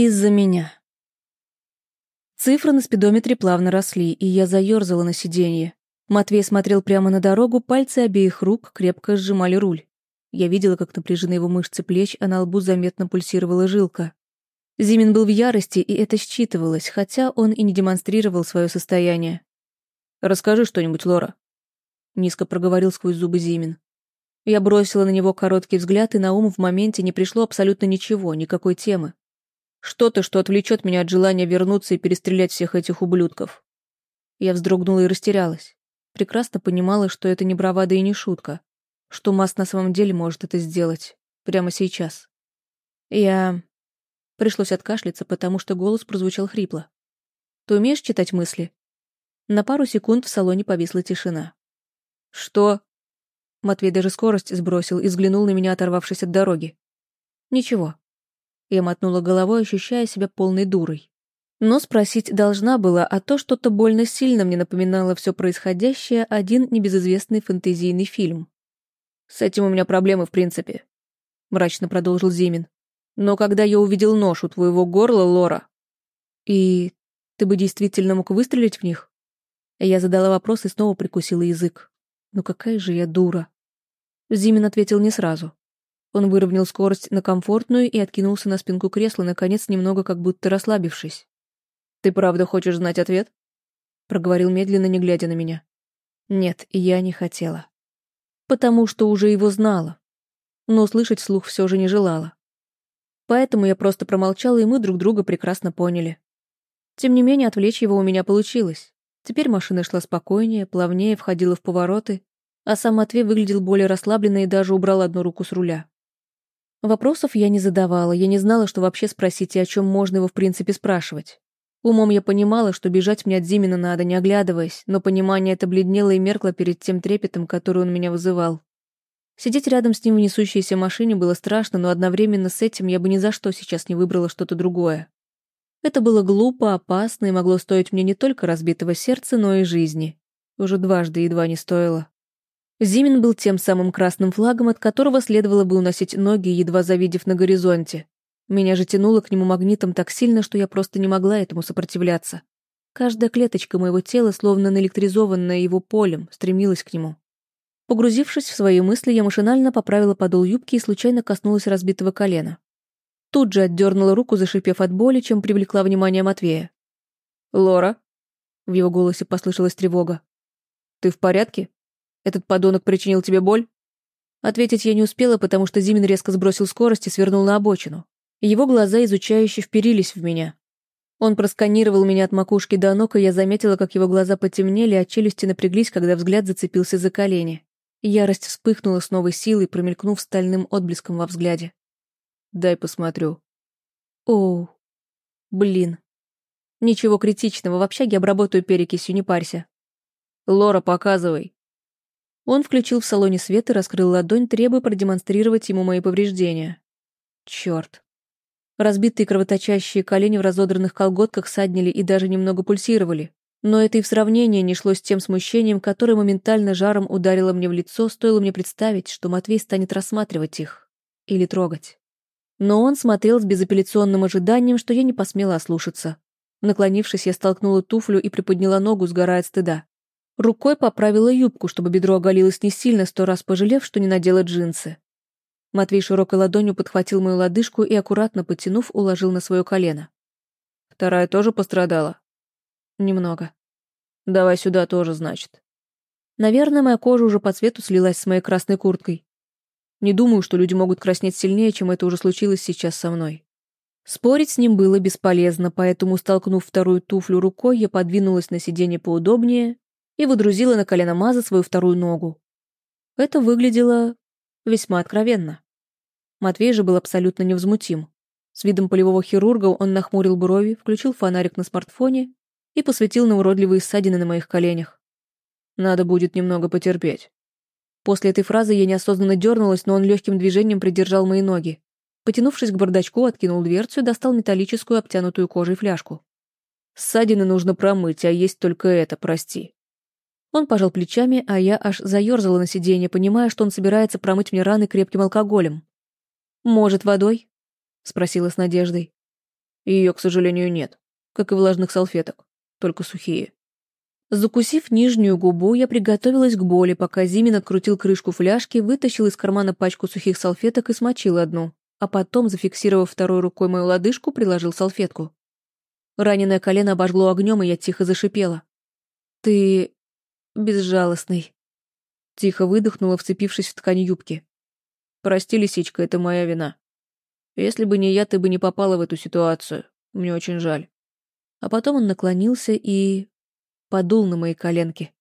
Из-за меня. Цифры на спидометре плавно росли, и я заёрзала на сиденье. Матвей смотрел прямо на дорогу, пальцы обеих рук крепко сжимали руль. Я видела, как напряжены его мышцы плеч, а на лбу заметно пульсировала жилка. Зимин был в ярости, и это считывалось, хотя он и не демонстрировал свое состояние. «Расскажи что-нибудь, Лора», — низко проговорил сквозь зубы Зимин. Я бросила на него короткий взгляд, и на ум в моменте не пришло абсолютно ничего, никакой темы. Что-то, что отвлечет меня от желания вернуться и перестрелять всех этих ублюдков. Я вздрогнула и растерялась. Прекрасно понимала, что это не бравада и не шутка. Что Мас на самом деле может это сделать. Прямо сейчас. Я... Пришлось откашляться, потому что голос прозвучал хрипло. «Ты умеешь читать мысли?» На пару секунд в салоне повисла тишина. «Что?» Матвей даже скорость сбросил и взглянул на меня, оторвавшись от дороги. «Ничего». Я мотнула головой, ощущая себя полной дурой. Но спросить должна была, а то что-то больно сильно мне напоминало все происходящее один небезызвестный фэнтезийный фильм. «С этим у меня проблемы в принципе», — мрачно продолжил Зимин. «Но когда я увидел нож у твоего горла, Лора...» «И ты бы действительно мог выстрелить в них?» Я задала вопрос и снова прикусила язык. «Ну какая же я дура!» Зимин ответил не сразу. Он выровнял скорость на комфортную и откинулся на спинку кресла, наконец, немного как будто расслабившись. «Ты правда хочешь знать ответ?» Проговорил медленно, не глядя на меня. Нет, я не хотела. Потому что уже его знала. Но услышать слух все же не желала. Поэтому я просто промолчала, и мы друг друга прекрасно поняли. Тем не менее, отвлечь его у меня получилось. Теперь машина шла спокойнее, плавнее, входила в повороты, а сам Матвей выглядел более расслабленно и даже убрал одну руку с руля. Вопросов я не задавала, я не знала, что вообще спросить и о чем можно его в принципе спрашивать. Умом я понимала, что бежать мне от Зимина надо, не оглядываясь, но понимание это бледнело и меркло перед тем трепетом, который он меня вызывал. Сидеть рядом с ним в несущейся машине было страшно, но одновременно с этим я бы ни за что сейчас не выбрала что-то другое. Это было глупо, опасно и могло стоить мне не только разбитого сердца, но и жизни. Уже дважды едва не стоило. Зимин был тем самым красным флагом, от которого следовало бы уносить ноги, едва завидев на горизонте. Меня же тянуло к нему магнитом так сильно, что я просто не могла этому сопротивляться. Каждая клеточка моего тела, словно наэлектризованная его полем, стремилась к нему. Погрузившись в свои мысли, я машинально поправила подол юбки и случайно коснулась разбитого колена. Тут же отдернула руку, зашипев от боли, чем привлекла внимание Матвея. «Лора?» В его голосе послышалась тревога. «Ты в порядке? Этот подонок причинил тебе боль?» Ответить я не успела, потому что Зимин резко сбросил скорость и свернул на обочину. Его глаза изучающе вперились в меня. Он просканировал меня от макушки до ног, и я заметила, как его глаза потемнели, а челюсти напряглись, когда взгляд зацепился за колени. Ярость вспыхнула с новой силой, промелькнув стальным отблеском во взгляде. Дай посмотрю. Оу. Блин. Ничего критичного, в общаге обработаю перекисью, не парься. Лора, показывай. Он включил в салоне свет и раскрыл ладонь, требуя продемонстрировать ему мои повреждения. Черт. Разбитые кровоточащие колени в разодранных колготках саднили и даже немного пульсировали. Но это и в сравнении не шло с тем смущением, которое моментально жаром ударило мне в лицо, стоило мне представить, что Матвей станет рассматривать их. Или трогать. Но он смотрел с безапелляционным ожиданием, что я не посмела ослушаться. Наклонившись, я столкнула туфлю и приподняла ногу, сгорая от стыда. Рукой поправила юбку, чтобы бедро оголилось не сильно, сто раз пожалев, что не надела джинсы. Матвей широкой ладонью подхватил мою лодыжку и, аккуратно потянув, уложил на свое колено. «Вторая тоже пострадала?» «Немного». «Давай сюда тоже, значит». Наверное, моя кожа уже по цвету слилась с моей красной курткой. Не думаю, что люди могут краснеть сильнее, чем это уже случилось сейчас со мной. Спорить с ним было бесполезно, поэтому, столкнув вторую туфлю рукой, я подвинулась на сиденье поудобнее и выдрузила на колено Маза свою вторую ногу. Это выглядело весьма откровенно. Матвей же был абсолютно невозмутим. С видом полевого хирурга он нахмурил брови, включил фонарик на смартфоне и посветил на уродливые ссадины на моих коленях. «Надо будет немного потерпеть», После этой фразы я неосознанно дернулась, но он легким движением придержал мои ноги. Потянувшись к бардачку, откинул дверцу и достал металлическую обтянутую кожей фляжку. «Ссадины нужно промыть, а есть только это, прости». Он пожал плечами, а я аж заерзала на сиденье, понимая, что он собирается промыть мне раны крепким алкоголем. «Может, водой?» — спросила с надеждой. Ее, к сожалению, нет. Как и влажных салфеток. Только сухие. Закусив нижнюю губу, я приготовилась к боли, пока Зимин открутил крышку фляжки, вытащил из кармана пачку сухих салфеток и смочил одну, а потом, зафиксировав второй рукой мою лодыжку, приложил салфетку. Раненое колено обожгло огнем, и я тихо зашипела. «Ты... безжалостный». Тихо выдохнула, вцепившись в ткань юбки. «Прости, лисичка, это моя вина. Если бы не я, ты бы не попала в эту ситуацию. Мне очень жаль». А потом он наклонился и подул на мои коленки.